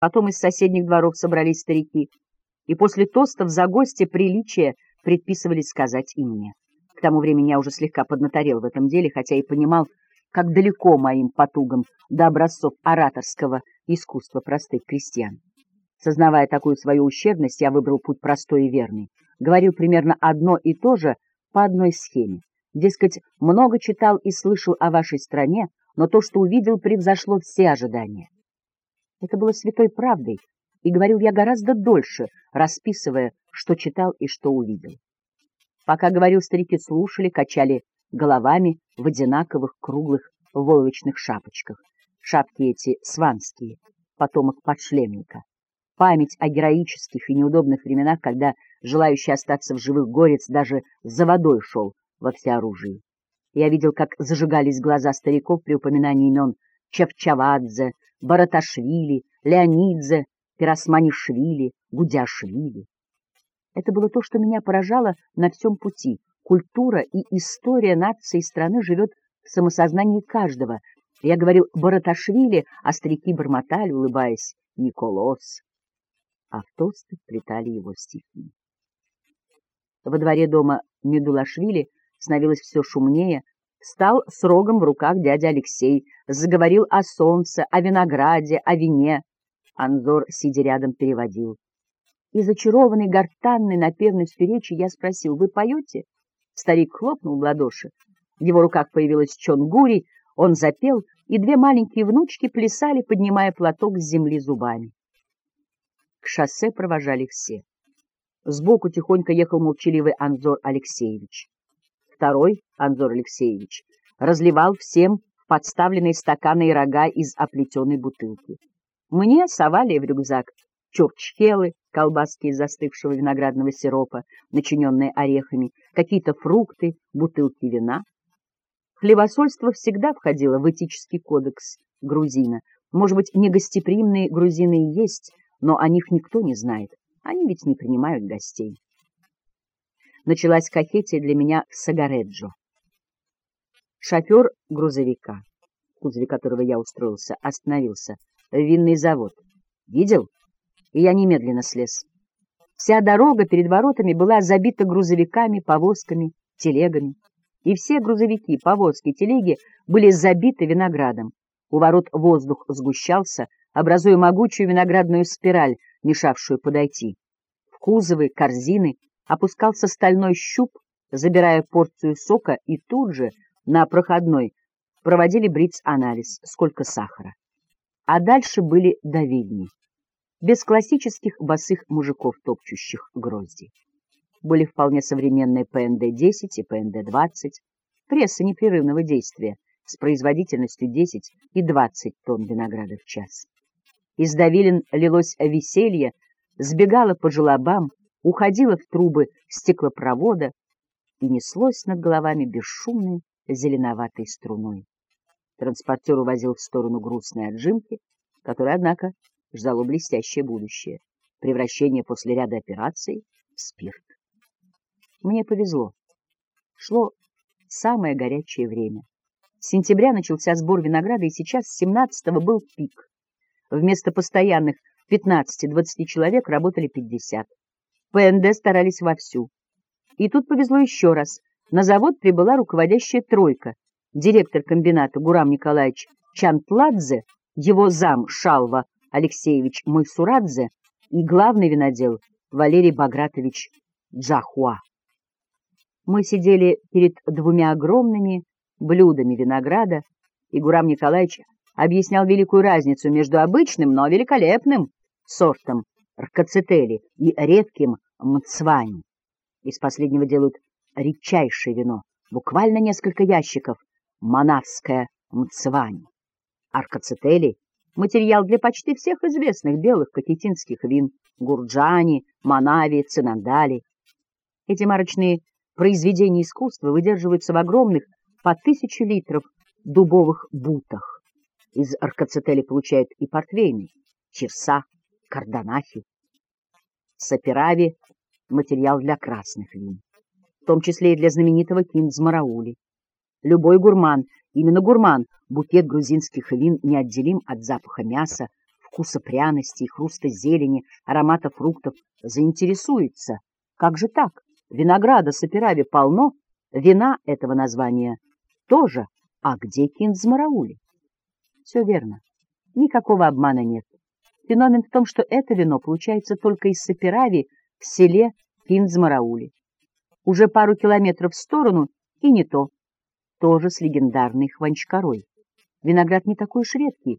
Потом из соседних дворов собрались старики, и после тостов за гостя приличия предписывали сказать и мне. К тому времени я уже слегка поднаторел в этом деле, хотя и понимал, как далеко моим потугам до образцов ораторского искусства простых крестьян. Сознавая такую свою ущербность, я выбрал путь простой и верный. Говорил примерно одно и то же по одной схеме. Дескать, много читал и слышал о вашей стране, но то, что увидел, превзошло все ожидания. Это было святой правдой, и говорил я гораздо дольше, расписывая, что читал и что увидел. Пока говорил, старики слушали, качали головами в одинаковых круглых войлочных шапочках. Шапки эти сванские, потомок подшлемника. Память о героических и неудобных временах, когда желающий остаться в живых горец даже за водой шел во всеоружии. Я видел, как зажигались глаза стариков при упоминании имен Чавчавадзе, Бараташвили, Леонидзе, Пиросманишвили, Гудяшвили. Это было то, что меня поражало на всем пути. Культура и история нации и страны живет в самосознании каждого. Я говорил Бараташвили, а старики бормотали, улыбаясь, Николос. А в тосты вплетали его стихи. Во дворе дома Медулашвили становилось все шумнее, Стал с рогом в руках дядя Алексей, заговорил о солнце, о винограде, о вине. Анзор, сидя рядом, переводил. И зачарованный гортанной напевностью речи я спросил, «Вы поете?» Старик хлопнул в ладоши. В его руках появилась чонгури, он запел, и две маленькие внучки плясали, поднимая платок с земли зубами. К шоссе провожали все. Сбоку тихонько ехал молчаливый Анзор Алексеевич. Второй, Анзор Алексеевич, разливал всем подставленные стаканы и рога из оплетенной бутылки. Мне совали в рюкзак чурчхелы, колбаски из застывшего виноградного сиропа, начиненные орехами, какие-то фрукты, бутылки вина. Хлебосольство всегда входило в этический кодекс грузина. Может быть, негостеприимные грузины и есть, но о них никто не знает. Они ведь не принимают гостей началась кахетия для меня в Сагареджо. Шофер грузовика, в кузове которого я устроился, остановился. Винный завод. Видел? И я немедленно слез. Вся дорога перед воротами была забита грузовиками, повозками, телегами. И все грузовики, повозки, телеги были забиты виноградом. У ворот воздух сгущался, образуя могучую виноградную спираль, мешавшую подойти. В кузовы, корзины опускался стальной щуп, забирая порцию сока, и тут же на проходной проводили бриц-анализ, сколько сахара. А дальше были давильни, без классических босых мужиков, топчущих грозди. Были вполне современные ПНД-10 и ПНД-20, пресса непрерывного действия с производительностью 10 и 20 тонн винограда в час. Из давилин лилось веселье, сбегало по желобам, уходило в трубы стеклопровода и неслось над головами бесшумной зеленоватой струной. Транспортер увозил в сторону грустной отжимки, которая, однако, ждало блестящее будущее — превращение после ряда операций в спирт. Мне повезло. Шло самое горячее время. С сентября начался сбор винограда, и сейчас с 17-го был пик. Вместо постоянных 15-20 человек работали 50. ПНД старались вовсю. И тут повезло еще раз. На завод прибыла руководящая тройка. Директор комбината Гурам Николаевич Чантладзе, его зам Шалва Алексеевич Мойсурадзе и главный винодел Валерий Багратович Джахуа. Мы сидели перед двумя огромными блюдами винограда, и Гурам Николаевич объяснял великую разницу между обычным, но великолепным сортом ркацетели и редким мцвани. Из последнего делают редчайшее вино, буквально несколько ящиков, монавское мцвани. Аркацетели — материал для почти всех известных белых кахетинских вин — гурджани, манави, цинандали. Эти марочные произведения искусства выдерживаются в огромных по тысячу литров дубовых бутах. Из аркацетели получают и портвейны, чирса, карданахи. Саперави — материал для красных вин, том числе и для знаменитого киндзмараули. Любой гурман, именно гурман, букет грузинских вин неотделим от запаха мяса, вкуса пряностей, хруста зелени, аромата фруктов, заинтересуется. Как же так? Винограда Саперави полно, вина этого названия тоже. А где Киндзмараули? Все верно. Никакого обмана нет. Феномен в том, что это вино получается только из Саперави в селе Киндзмараули. Уже пару километров в сторону, и не то. Тоже с легендарной хванчкарой. Виноград не такой уж редкий,